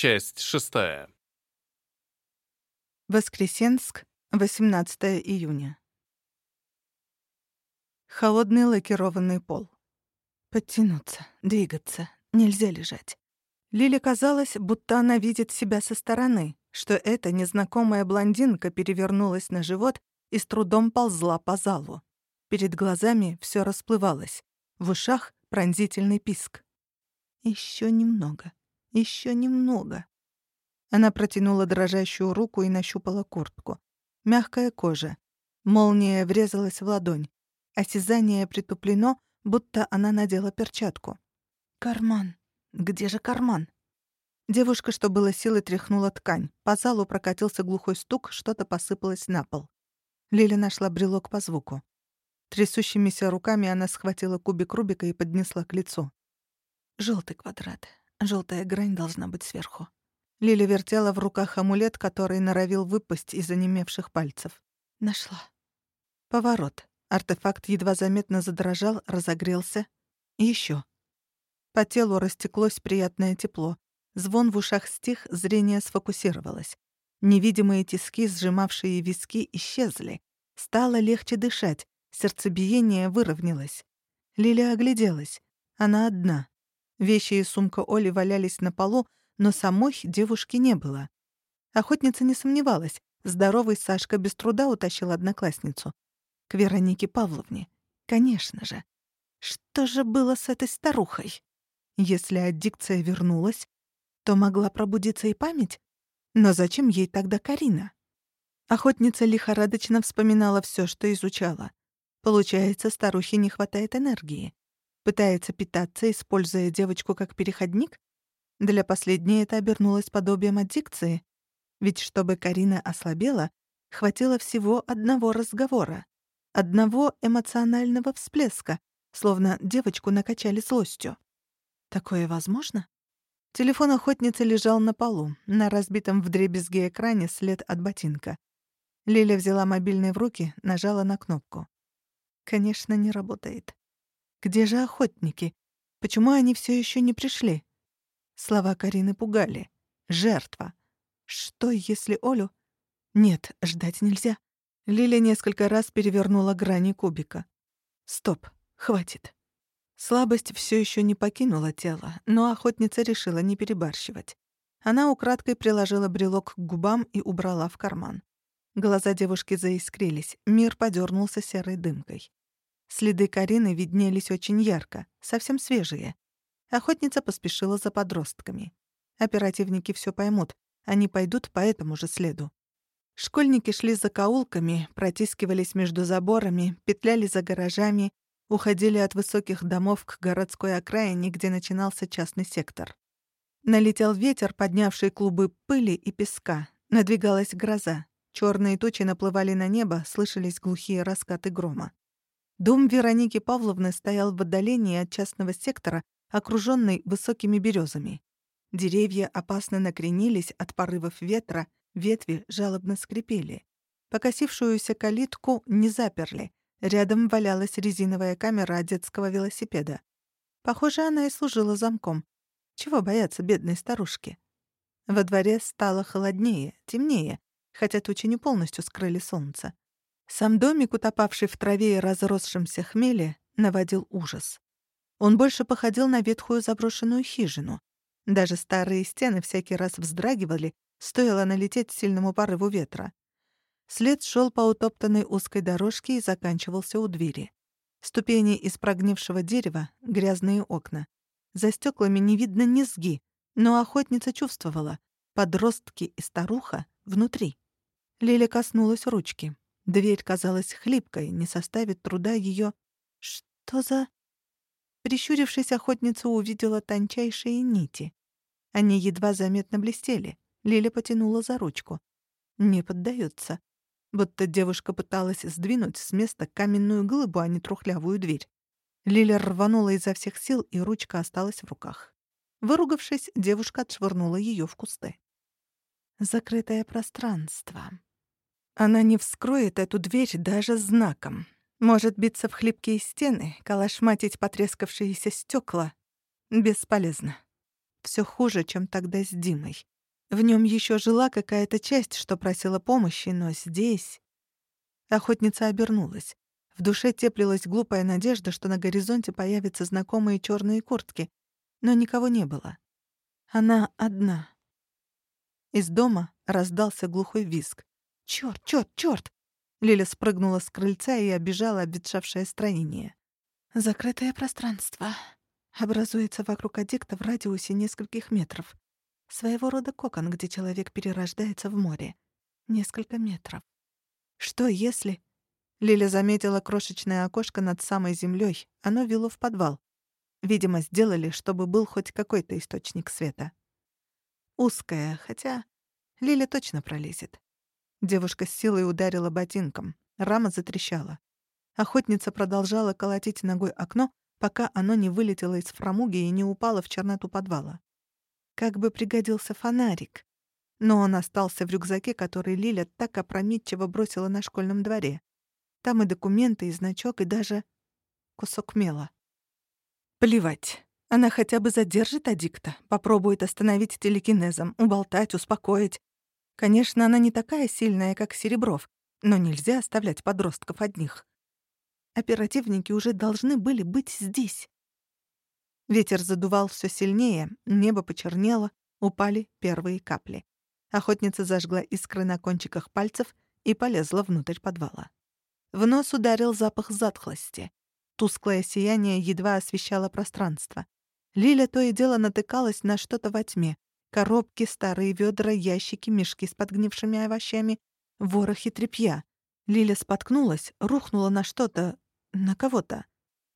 Часть шестая. Воскресенск, 18 июня. Холодный лакированный пол. Подтянуться, двигаться, нельзя лежать. Лиле казалось, будто она видит себя со стороны, что эта незнакомая блондинка перевернулась на живот и с трудом ползла по залу. Перед глазами все расплывалось, в ушах пронзительный писк. Еще немного, еще немного. Она протянула дрожащую руку и нащупала куртку. Мягкая кожа. Молния врезалась в ладонь. Осязание притуплено, будто она надела перчатку. «Карман! Где же карман?» Девушка, что было силы, тряхнула ткань. По залу прокатился глухой стук, что-то посыпалось на пол. Лиля нашла брелок по звуку. Трясущимися руками она схватила кубик Рубика и поднесла к лицу. Желтый квадрат. Желтая грань должна быть сверху. Лиля вертела в руках амулет, который норовил выпасть из онемевших пальцев. Нашла. Поворот. Артефакт едва заметно задрожал, разогрелся. Еще. По телу растеклось приятное тепло. Звон в ушах стих, зрение сфокусировалось. Невидимые тиски, сжимавшие виски, исчезли. Стало легче дышать, сердцебиение выровнялось. Лиля огляделась. Она одна. Вещи и сумка Оли валялись на полу, но самой девушки не было. Охотница не сомневалась. Здоровый Сашка без труда утащил одноклассницу. К Веронике Павловне. Конечно же. Что же было с этой старухой? Если аддикция вернулась, то могла пробудиться и память. Но зачем ей тогда Карина? Охотница лихорадочно вспоминала все, что изучала. Получается, старухе не хватает энергии. Пытается питаться, используя девочку как переходник? Для последней это обернулось подобием аддикции. Ведь чтобы Карина ослабела, хватило всего одного разговора, одного эмоционального всплеска, словно девочку накачали злостью. Такое возможно? Телефон охотницы лежал на полу, на разбитом вдребезги экране след от ботинка. Лиля взяла мобильный в руки, нажала на кнопку. Конечно, не работает. Где же охотники? Почему они все еще не пришли? Слова Карины пугали. Жертва. Что, если Олю... Нет, ждать нельзя. Лиля несколько раз перевернула грани кубика. Стоп, хватит. Слабость все еще не покинула тело, но охотница решила не перебарщивать. Она украдкой приложила брелок к губам и убрала в карман. Глаза девушки заискрились, мир подернулся серой дымкой. Следы Карины виднелись очень ярко, совсем свежие. Охотница поспешила за подростками. Оперативники все поймут, они пойдут по этому же следу. Школьники шли за каулками, протискивались между заборами, петляли за гаражами, уходили от высоких домов к городской окраине, где начинался частный сектор. Налетел ветер, поднявший клубы пыли и песка. Надвигалась гроза. Черные тучи наплывали на небо, слышались глухие раскаты грома. Дом Вероники Павловны стоял в отдалении от частного сектора, окружённый высокими берёзами. Деревья опасно накренились от порывов ветра, ветви жалобно скрипели. Покосившуюся калитку не заперли. Рядом валялась резиновая камера детского велосипеда. Похоже, она и служила замком. Чего бояться бедной старушки? Во дворе стало холоднее, темнее, хотя тучи не полностью скрыли солнце. Сам домик, утопавший в траве и разросшемся хмеле, наводил ужас. Он больше походил на ветхую заброшенную хижину. Даже старые стены всякий раз вздрагивали, стоило налететь сильному порыву ветра. След шел по утоптанной узкой дорожке и заканчивался у двери. Ступени из прогнившего дерева, грязные окна. За стеклами не видно низги, но охотница чувствовала — подростки и старуха внутри. Лиля коснулась ручки. Дверь казалась хлипкой, не составит труда ее. Что за... Прищурившись, охотница увидела тончайшие нити. Они едва заметно блестели. Лиля потянула за ручку. Не поддается. Будто девушка пыталась сдвинуть с места каменную глыбу, а не трухлявую дверь. Лиля рванула изо всех сил, и ручка осталась в руках. Выругавшись, девушка отшвырнула ее в кусты. Закрытое пространство. Она не вскроет эту дверь даже знаком. Может биться в хлипкие стены, калашматить потрескавшиеся стекла. Бесполезно. все хуже, чем тогда с Димой. В нем еще жила какая-то часть, что просила помощи, но здесь... Охотница обернулась. В душе теплилась глупая надежда, что на горизонте появятся знакомые черные куртки, но никого не было. Она одна. Из дома раздался глухой визг. «Чёрт, чёрт, чёрт!» Лиля спрыгнула с крыльца и обижала обветшавшее строение. «Закрытое пространство. Образуется вокруг аддикта в радиусе нескольких метров. Своего рода кокон, где человек перерождается в море. Несколько метров. Что если...» Лиля заметила крошечное окошко над самой землей. Оно вело в подвал. Видимо, сделали, чтобы был хоть какой-то источник света. Узкое, хотя Лиля точно пролезет. Девушка с силой ударила ботинком. Рама затрещала. Охотница продолжала колотить ногой окно, пока оно не вылетело из фрамуги и не упало в черноту подвала. Как бы пригодился фонарик. Но он остался в рюкзаке, который Лиля так опрометчиво бросила на школьном дворе. Там и документы, и значок, и даже кусок мела. Плевать. Она хотя бы задержит аддикта, попробует остановить телекинезом, уболтать, успокоить. Конечно, она не такая сильная, как Серебров, но нельзя оставлять подростков одних. Оперативники уже должны были быть здесь. Ветер задувал все сильнее, небо почернело, упали первые капли. Охотница зажгла искры на кончиках пальцев и полезла внутрь подвала. В нос ударил запах затхлости. Тусклое сияние едва освещало пространство. Лиля то и дело натыкалась на что-то во тьме. Коробки, старые ведра, ящики, мешки с подгнившими овощами, ворохи тряпья. Лиля споткнулась, рухнула на что-то, на кого-то.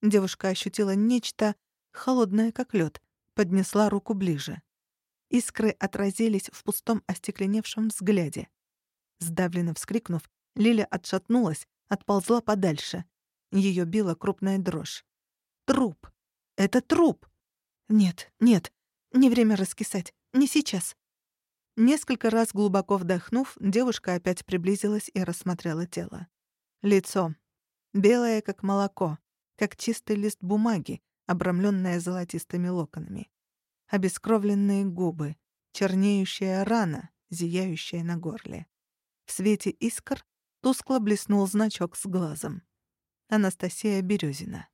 Девушка ощутила нечто холодное, как лед, поднесла руку ближе. Искры отразились в пустом остекленевшем взгляде. Сдавленно вскрикнув, Лиля отшатнулась, отползла подальше. Ее била крупная дрожь. Труп! Это труп! Нет, нет, не время раскисать. Не сейчас. Несколько раз глубоко вдохнув, девушка опять приблизилась и рассмотрела тело. Лицо. Белое, как молоко, как чистый лист бумаги, обрамленное золотистыми локонами. Обескровленные губы, чернеющая рана, зияющая на горле. В свете искр тускло блеснул значок с глазом. Анастасия Березина.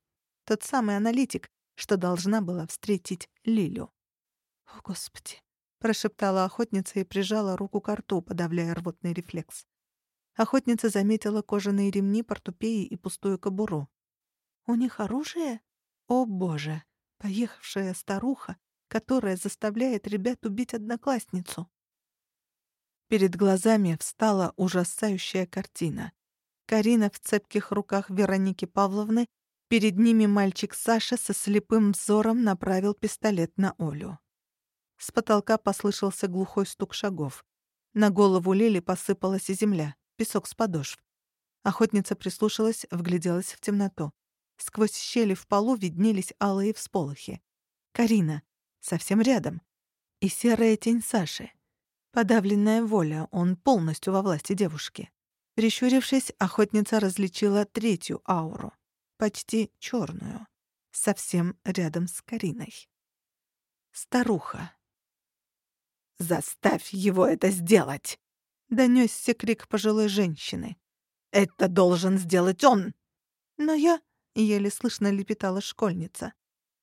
Тот самый аналитик, что должна была встретить Лилю. «О, Господи!» — прошептала охотница и прижала руку к рту, подавляя рвотный рефлекс. Охотница заметила кожаные ремни, портупеи и пустую кобуру. «У них оружие? О, Боже! Поехавшая старуха, которая заставляет ребят убить одноклассницу!» Перед глазами встала ужасающая картина. Карина в цепких руках Вероники Павловны, перед ними мальчик Саша со слепым взором направил пистолет на Олю. С потолка послышался глухой стук шагов. На голову Лили посыпалась земля, песок с подошв. Охотница прислушалась, вгляделась в темноту. Сквозь щели в полу виднелись алые всполохи. Карина. Совсем рядом. И серая тень Саши. Подавленная воля, он полностью во власти девушки. Прищурившись, охотница различила третью ауру. Почти черную. Совсем рядом с Кариной. Старуха. «Заставь его это сделать!» — донёсся крик пожилой женщины. «Это должен сделать он!» «Но я...» — еле слышно лепетала школьница.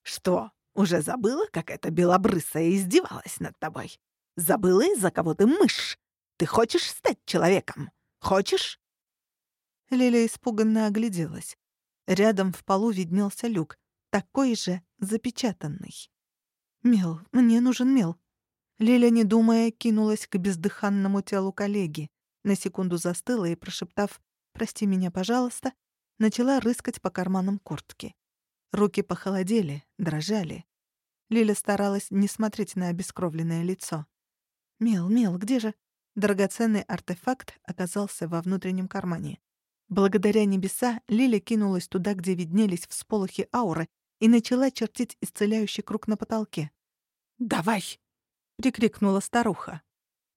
«Что, уже забыла, как эта белобрысая издевалась над тобой? Забыла, из-за кого ты мышь? Ты хочешь стать человеком? Хочешь?» Лиля испуганно огляделась. Рядом в полу виднелся люк, такой же запечатанный. «Мел, мне нужен мел», Лиля, не думая, кинулась к бездыханному телу коллеги. На секунду застыла и, прошептав «Прости меня, пожалуйста», начала рыскать по карманам куртки. Руки похолодели, дрожали. Лиля старалась не смотреть на обескровленное лицо. «Мел, Мел, где же?» Драгоценный артефакт оказался во внутреннем кармане. Благодаря небеса Лиля кинулась туда, где виднелись всполохи ауры, и начала чертить исцеляющий круг на потолке. «Давай!» — прикрикнула старуха.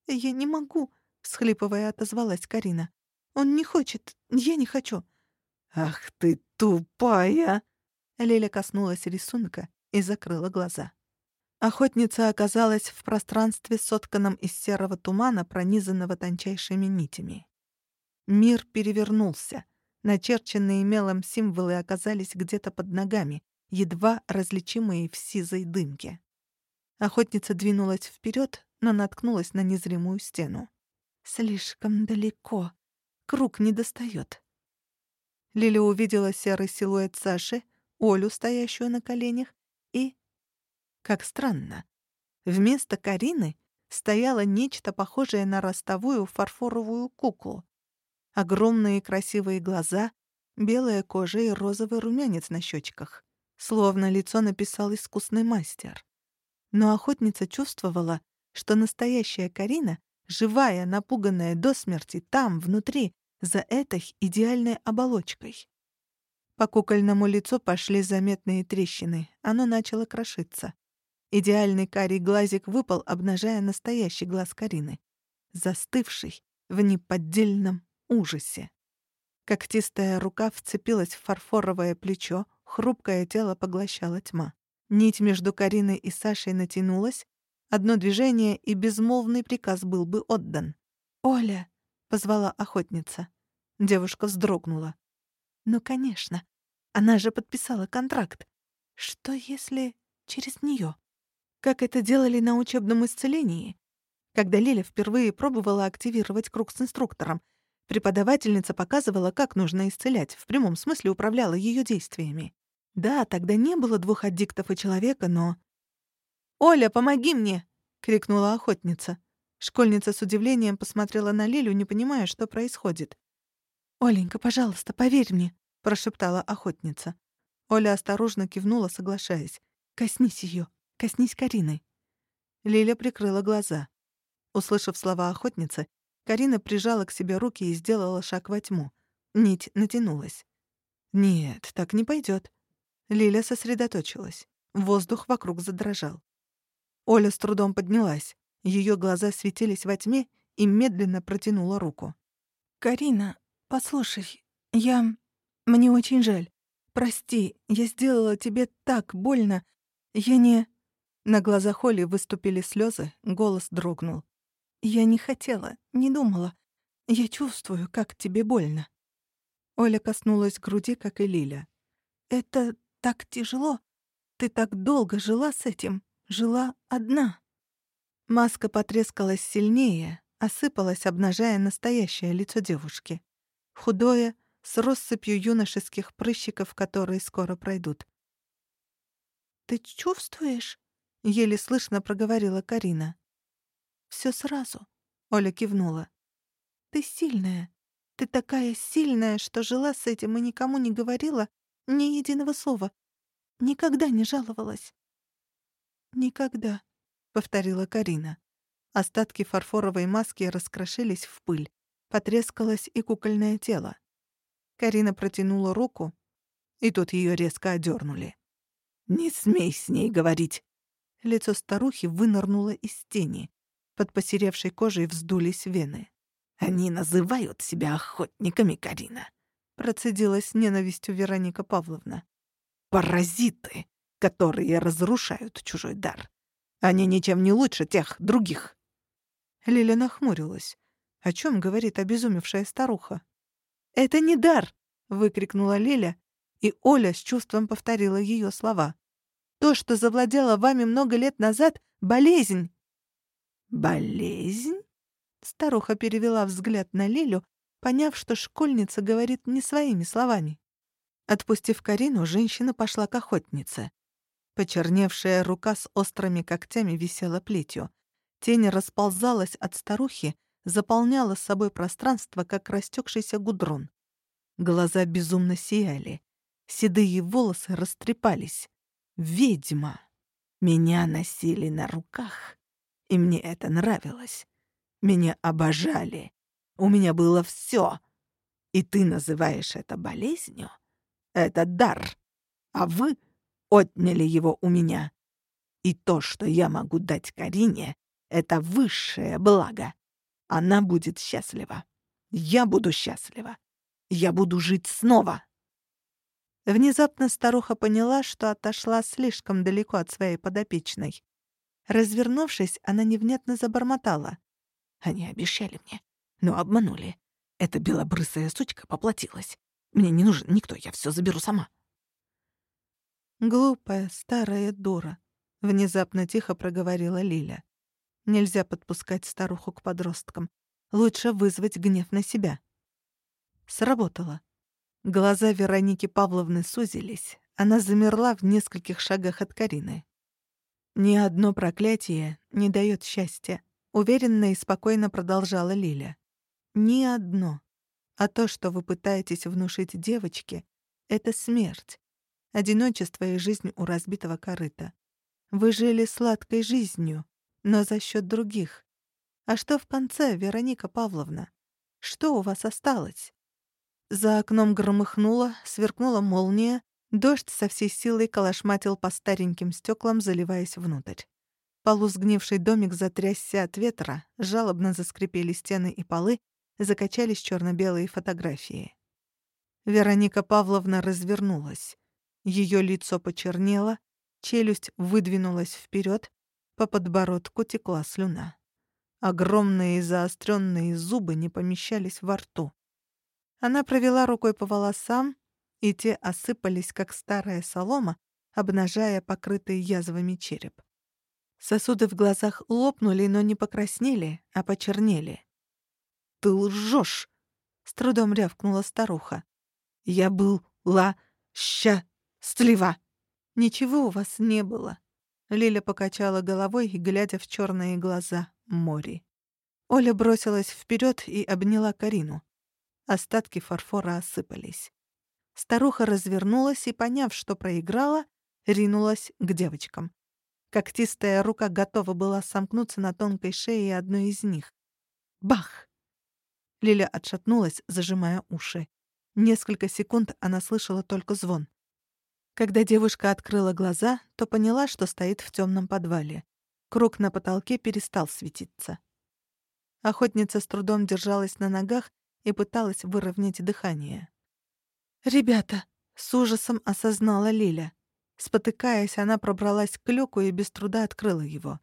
«Я не могу», — всхлипывая отозвалась Карина. «Он не хочет, я не хочу». «Ах ты тупая!» Леля коснулась рисунка и закрыла глаза. Охотница оказалась в пространстве, сотканном из серого тумана, пронизанного тончайшими нитями. Мир перевернулся. Начерченные мелом символы оказались где-то под ногами, едва различимые в сизой дымке. Охотница двинулась вперед, но наткнулась на незримую стену. Слишком далеко. Круг не достает. Лиля увидела серый силуэт Саши, Олю, стоящую на коленях, и как странно. Вместо Карины стояло нечто похожее на ростовую фарфоровую куклу. Огромные красивые глаза, белая кожа и розовый румянец на щечках. Словно лицо написал искусный мастер. Но охотница чувствовала, что настоящая Карина, живая, напуганная до смерти, там, внутри, за этой идеальной оболочкой. По кукольному лицу пошли заметные трещины. Оно начало крошиться. Идеальный карий глазик выпал, обнажая настоящий глаз Карины, застывший в неподдельном ужасе. Когтистая рука вцепилась в фарфоровое плечо, хрупкое тело поглощала тьма. Нить между Кариной и Сашей натянулась, одно движение, и безмолвный приказ был бы отдан. «Оля!» — позвала охотница. Девушка вздрогнула. «Ну, конечно. Она же подписала контракт. Что если через неё?» как это делали на учебном исцелении. Когда Лиля впервые пробовала активировать круг с инструктором, преподавательница показывала, как нужно исцелять, в прямом смысле управляла ее действиями. Да, тогда не было двух аддиктов и человека, но... «Оля, помоги мне!» — крикнула охотница. Школьница с удивлением посмотрела на Лилю, не понимая, что происходит. «Оленька, пожалуйста, поверь мне», — прошептала охотница. Оля осторожно кивнула, соглашаясь. «Коснись ее. Коснись Карины». Лиля прикрыла глаза. Услышав слова охотницы, Карина прижала к себе руки и сделала шаг во тьму. Нить натянулась. «Нет, так не пойдет. Лиля сосредоточилась. Воздух вокруг задрожал. Оля с трудом поднялась. Ее глаза светились во тьме и медленно протянула руку. «Карина, послушай, я... Мне очень жаль. Прости, я сделала тебе так больно. Я не...» На глазах Оли выступили слезы, голос дрогнул. «Я не хотела, не думала. Я чувствую, как тебе больно». Оля коснулась груди, как и Лиля. «Это так тяжело. Ты так долго жила с этим, жила одна». Маска потрескалась сильнее, осыпалась, обнажая настоящее лицо девушки. Худое, с россыпью юношеских прыщиков, которые скоро пройдут. «Ты чувствуешь?» — еле слышно проговорила Карина. «Всё сразу», — Оля кивнула. «Ты сильная. Ты такая сильная, что жила с этим и никому не говорила ни единого слова. Никогда не жаловалась». «Никогда», — повторила Карина. Остатки фарфоровой маски раскрошились в пыль. Потрескалось и кукольное тело. Карина протянула руку, и тут её резко одернули. «Не смей с ней говорить!» Лицо старухи вынырнуло из тени. Под посеревшей кожей вздулись вены. «Они называют себя охотниками, Карина», — процедила с ненавистью Вероника Павловна. «Паразиты, которые разрушают чужой дар. Они ничем не лучше тех других». Лиля нахмурилась. О чем говорит обезумевшая старуха? «Это не дар!» — выкрикнула Лиля, и Оля с чувством повторила ее слова. То, что завладело вами много лет назад — болезнь». «Болезнь?» Старуха перевела взгляд на Лилю, поняв, что школьница говорит не своими словами. Отпустив Карину, женщина пошла к охотнице. Почерневшая рука с острыми когтями висела плетью. Тень расползалась от старухи, заполняла с собой пространство, как растекшийся гудрон. Глаза безумно сияли. Седые волосы растрепались ведьма. Меня носили на руках, и мне это нравилось. Меня обожали. У меня было все. И ты называешь это болезнью? Это дар. А вы отняли его у меня. И то, что я могу дать Карине, это высшее благо. Она будет счастлива. Я буду счастлива. Я буду жить снова. Внезапно старуха поняла, что отошла слишком далеко от своей подопечной. Развернувшись, она невнятно забормотала. «Они обещали мне, но обманули. Эта белобрысая сучка поплатилась. Мне не нужен никто, я все заберу сама». «Глупая старая дура», — внезапно тихо проговорила Лиля. «Нельзя подпускать старуху к подросткам. Лучше вызвать гнев на себя». Сработало. Глаза Вероники Павловны сузились. Она замерла в нескольких шагах от Карины. «Ни одно проклятие не дает счастья», — уверенно и спокойно продолжала Лиля. «Ни одно. А то, что вы пытаетесь внушить девочке, — это смерть. Одиночество и жизнь у разбитого корыта. Вы жили сладкой жизнью, но за счет других. А что в конце, Вероника Павловна? Что у вас осталось?» За окном громыхнуло, сверкнула молния, дождь со всей силой колошматил по стареньким стеклам, заливаясь внутрь. Полусгнивший домик затрясся от ветра, жалобно заскрипели стены и полы, закачались черно-белые фотографии. Вероника Павловна развернулась. Ее лицо почернело, челюсть выдвинулась вперед, по подбородку текла слюна. Огромные заостренные зубы не помещались во рту. Она провела рукой по волосам, и те осыпались, как старая солома, обнажая покрытый язвами череп. Сосуды в глазах лопнули, но не покраснели, а почернели. «Ты лжешь!» — с трудом рявкнула старуха. «Я был ла-ща-стлива!» «Ничего у вас не было!» Лиля покачала головой, глядя в черные глаза Мори. Оля бросилась вперед и обняла Карину. Остатки фарфора осыпались. Старуха развернулась и, поняв, что проиграла, ринулась к девочкам. Когтистая рука готова была сомкнуться на тонкой шее одной из них. Бах! Лиля отшатнулась, зажимая уши. Несколько секунд она слышала только звон. Когда девушка открыла глаза, то поняла, что стоит в темном подвале. Круг на потолке перестал светиться. Охотница с трудом держалась на ногах и пыталась выровнять дыхание. «Ребята!» — с ужасом осознала Лиля. Спотыкаясь, она пробралась к люку и без труда открыла его.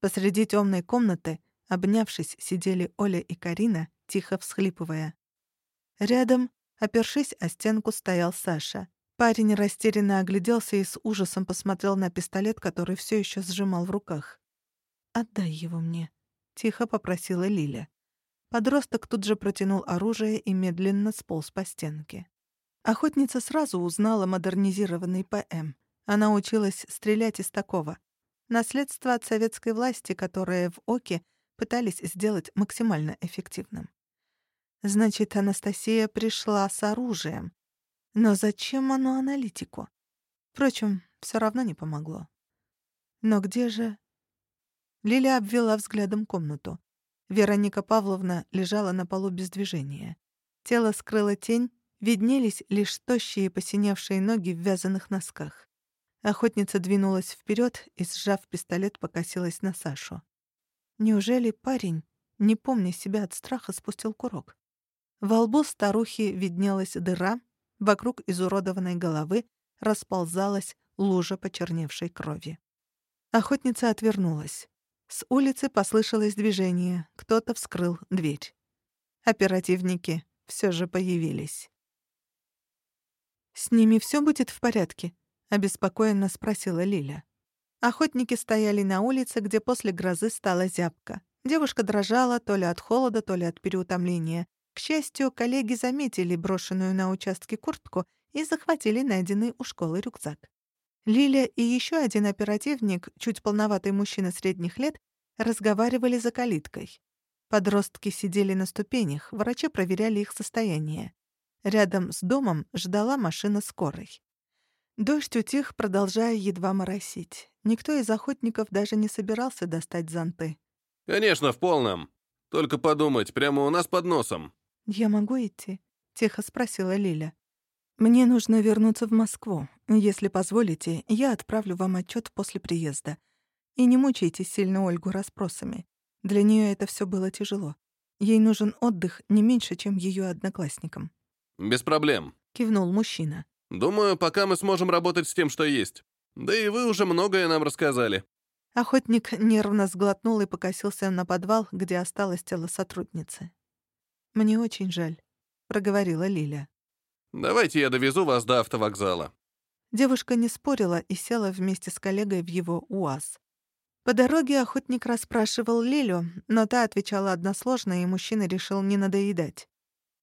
Посреди темной комнаты, обнявшись, сидели Оля и Карина, тихо всхлипывая. Рядом, опершись о стенку, стоял Саша. Парень растерянно огляделся и с ужасом посмотрел на пистолет, который все еще сжимал в руках. «Отдай его мне», — тихо попросила Лиля. Подросток тут же протянул оружие и медленно сполз по стенке. Охотница сразу узнала модернизированный ПМ. Она училась стрелять из такого. Наследство от советской власти, которое в ОКе пытались сделать максимально эффективным. Значит, Анастасия пришла с оружием. Но зачем оно аналитику? Впрочем, все равно не помогло. Но где же... Лиля обвела взглядом комнату. Вероника Павловна лежала на полу без движения. Тело скрыла тень, виднелись лишь тощие посиневшие ноги в вязаных носках. Охотница двинулась вперед и, сжав пистолет, покосилась на Сашу. Неужели парень, не помня себя от страха, спустил курок? Во лбу старухи виднелась дыра, вокруг изуродованной головы расползалась лужа почерневшей крови. Охотница отвернулась. С улицы послышалось движение. Кто-то вскрыл дверь. Оперативники все же появились. «С ними все будет в порядке?» — обеспокоенно спросила Лиля. Охотники стояли на улице, где после грозы стала зябка. Девушка дрожала то ли от холода, то ли от переутомления. К счастью, коллеги заметили брошенную на участке куртку и захватили найденный у школы рюкзак. Лиля и еще один оперативник, чуть полноватый мужчина средних лет, разговаривали за калиткой. Подростки сидели на ступенях, врачи проверяли их состояние. Рядом с домом ждала машина скорой. Дождь утих, продолжая едва моросить. Никто из охотников даже не собирался достать зонты. «Конечно, в полном. Только подумать, прямо у нас под носом». «Я могу идти?» — тихо спросила Лиля. «Мне нужно вернуться в Москву. Если позволите, я отправлю вам отчет после приезда. И не мучайте сильно Ольгу расспросами. Для нее это все было тяжело. Ей нужен отдых не меньше, чем ее одноклассникам». «Без проблем», — кивнул мужчина. «Думаю, пока мы сможем работать с тем, что есть. Да и вы уже многое нам рассказали». Охотник нервно сглотнул и покосился на подвал, где осталось тело сотрудницы. «Мне очень жаль», — проговорила Лиля. «Давайте я довезу вас до автовокзала». Девушка не спорила и села вместе с коллегой в его УАЗ. По дороге охотник расспрашивал Лилю, но та отвечала односложно, и мужчина решил не надоедать.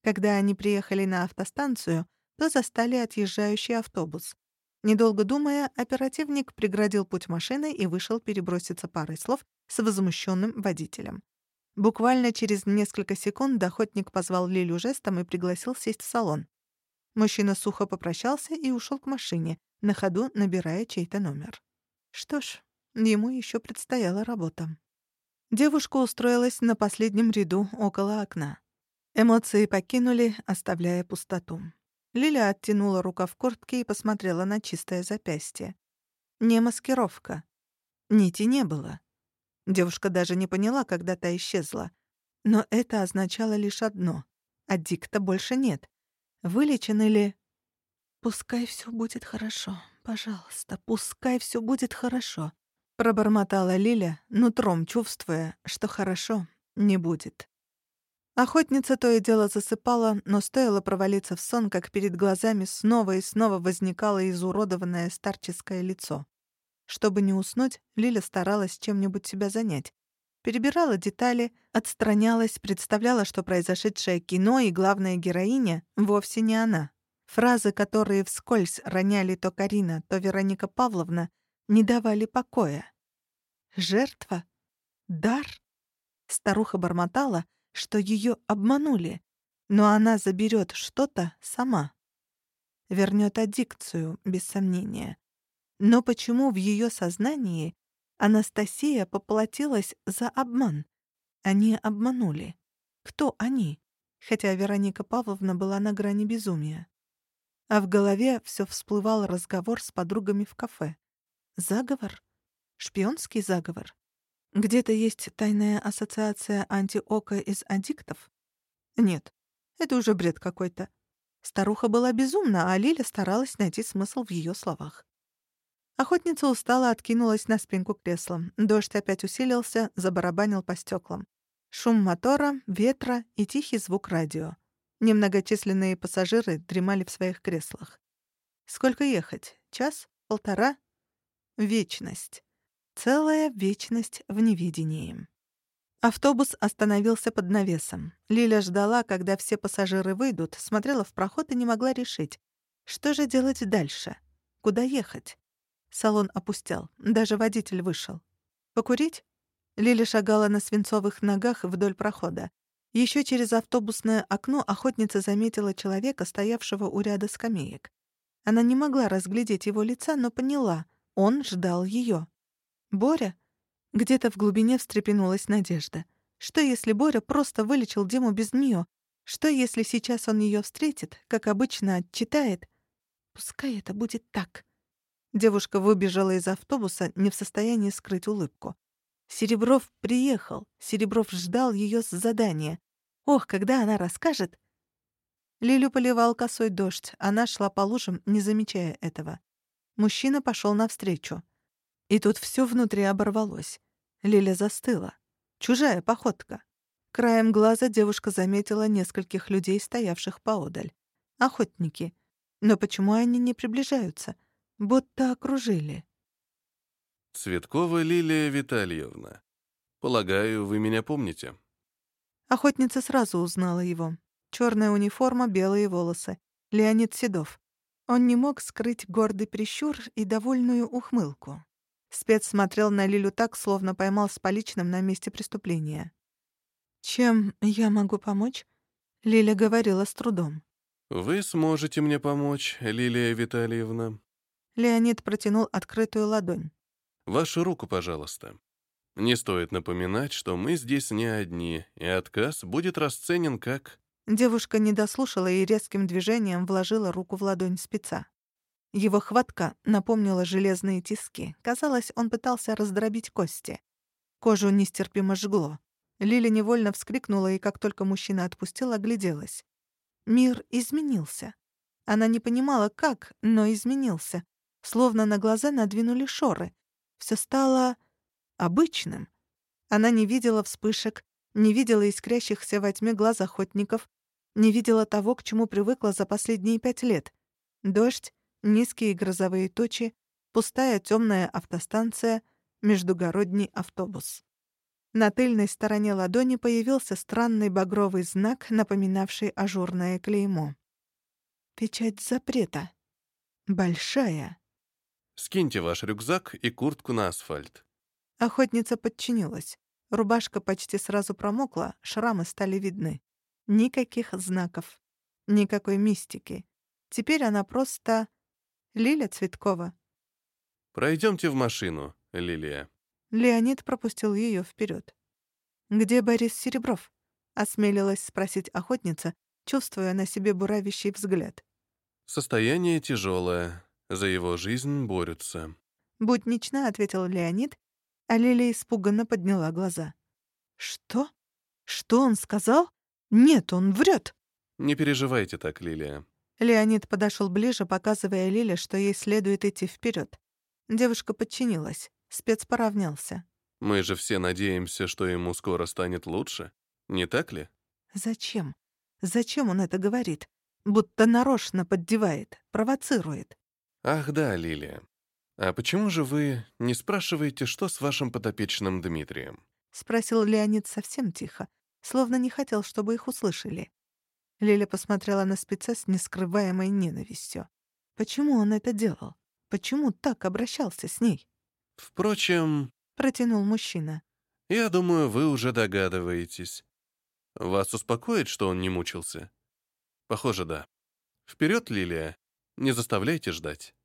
Когда они приехали на автостанцию, то застали отъезжающий автобус. Недолго думая, оперативник преградил путь машины и вышел переброситься парой слов с возмущенным водителем. Буквально через несколько секунд охотник позвал Лилю жестом и пригласил сесть в салон. Мужчина сухо попрощался и ушел к машине, на ходу набирая чей-то номер. Что ж, ему еще предстояла работа. Девушка устроилась на последнем ряду около окна. Эмоции покинули, оставляя пустоту. Лиля оттянула рукав куртки и посмотрела на чистое запястье. Не маскировка. Нити не было. Девушка даже не поняла, когда та исчезла. Но это означало лишь одно — аддикта больше нет. Вылечены ли... «Пускай все будет хорошо. Пожалуйста, пускай все будет хорошо», — пробормотала Лиля, нутром чувствуя, что хорошо не будет. Охотница то и дело засыпала, но стоило провалиться в сон, как перед глазами снова и снова возникало изуродованное старческое лицо. Чтобы не уснуть, Лиля старалась чем-нибудь себя занять. Перебирала детали, отстранялась, представляла, что произошедшее кино и главная героиня вовсе не она. Фразы, которые вскользь роняли то Карина, то Вероника Павловна, не давали покоя. «Жертва? Дар?» Старуха бормотала — что ее обманули, но она заберет что-то сама. Вернет аддикцию, без сомнения. Но почему в ее сознании Анастасия поплатилась за обман? Они обманули. Кто они? Хотя Вероника Павловна была на грани безумия. А в голове все всплывал разговор с подругами в кафе. Заговор? Шпионский заговор? Где-то есть тайная ассоциация антиока из аддиктов? Нет, это уже бред какой-то. Старуха была безумна, а Лиля старалась найти смысл в ее словах. Охотница устала, откинулась на спинку кресла. Дождь опять усилился, забарабанил по стеклам. Шум мотора, ветра и тихий звук радио. Немногочисленные пассажиры дремали в своих креслах. Сколько ехать? Час? Полтора? Вечность. Целая вечность в невидении. Автобус остановился под навесом. Лиля ждала, когда все пассажиры выйдут, смотрела в проход и не могла решить, что же делать дальше, куда ехать. Салон опустел, даже водитель вышел. «Покурить?» Лиля шагала на свинцовых ногах вдоль прохода. Еще через автобусное окно охотница заметила человека, стоявшего у ряда скамеек. Она не могла разглядеть его лица, но поняла — он ждал ее. Боря? Где-то в глубине встрепенулась надежда. Что если Боря просто вылечил Диму без нее? Что если сейчас он ее встретит, как обычно отчитает? Пускай это будет так. Девушка выбежала из автобуса, не в состоянии скрыть улыбку. Серебров приехал. Серебров ждал ее с задания. Ох, когда она расскажет... Лилю поливал косой дождь. Она шла по лужам, не замечая этого. Мужчина пошел навстречу. И тут все внутри оборвалось. Лиля застыла. Чужая походка. Краем глаза девушка заметила нескольких людей, стоявших поодаль. Охотники. Но почему они не приближаются? Будто окружили. Цветкова Лилия Витальевна. Полагаю, вы меня помните. Охотница сразу узнала его. Черная униформа, белые волосы. Леонид Седов. Он не мог скрыть гордый прищур и довольную ухмылку. Спец смотрел на Лилю так, словно поймал с поличным на месте преступления. «Чем я могу помочь?» Лиля говорила с трудом. «Вы сможете мне помочь, Лилия Витальевна». Леонид протянул открытую ладонь. «Вашу руку, пожалуйста. Не стоит напоминать, что мы здесь не одни, и отказ будет расценен как...» Девушка не дослушала и резким движением вложила руку в ладонь спеца. Его хватка напомнила железные тиски. Казалось, он пытался раздробить кости. Кожу нестерпимо жгло. Лиля невольно вскрикнула, и как только мужчина отпустил, огляделась. Мир изменился. Она не понимала, как, но изменился. Словно на глаза надвинули шоры. Все стало обычным. Она не видела вспышек, не видела искрящихся во тьме глаз охотников, не видела того, к чему привыкла за последние пять лет. Дождь, низкие грозовые тучи, пустая темная автостанция, междугородний автобус. На тыльной стороне ладони появился странный багровый знак, напоминавший ажурное клеймо. Печать запрета. Большая. Скиньте ваш рюкзак и куртку на асфальт. Охотница подчинилась. Рубашка почти сразу промокла, шрамы стали видны. Никаких знаков. Никакой мистики. Теперь она просто... Лиля Цветкова. Пройдемте в машину, Лилия. Леонид пропустил ее вперед. «Где Борис Серебров?» — осмелилась спросить охотница, чувствуя на себе буравящий взгляд. Состояние тяжелое. За его жизнь борются. Буднично ответил Леонид, а Лилия испуганно подняла глаза. «Что? Что он сказал? Нет, он врет!» Не переживайте так, Лилия. Леонид подошел ближе, показывая Лиле, что ей следует идти вперед. Девушка подчинилась. Спец поравнялся. Мы же все надеемся, что ему скоро станет лучше, не так ли? Зачем? Зачем он это говорит? Будто нарочно поддевает, провоцирует. Ах да, Лилия. А почему же вы не спрашиваете, что с вашим подопечным Дмитрием? Спросил Леонид совсем тихо, словно не хотел, чтобы их услышали. Лиля посмотрела на спеца с нескрываемой ненавистью. Почему он это делал? Почему так обращался с ней? Впрочем, Протянул мужчина. я думаю, вы уже догадываетесь. Вас успокоит, что он не мучился? Похоже, да. Вперед, Лилия. Не заставляйте ждать.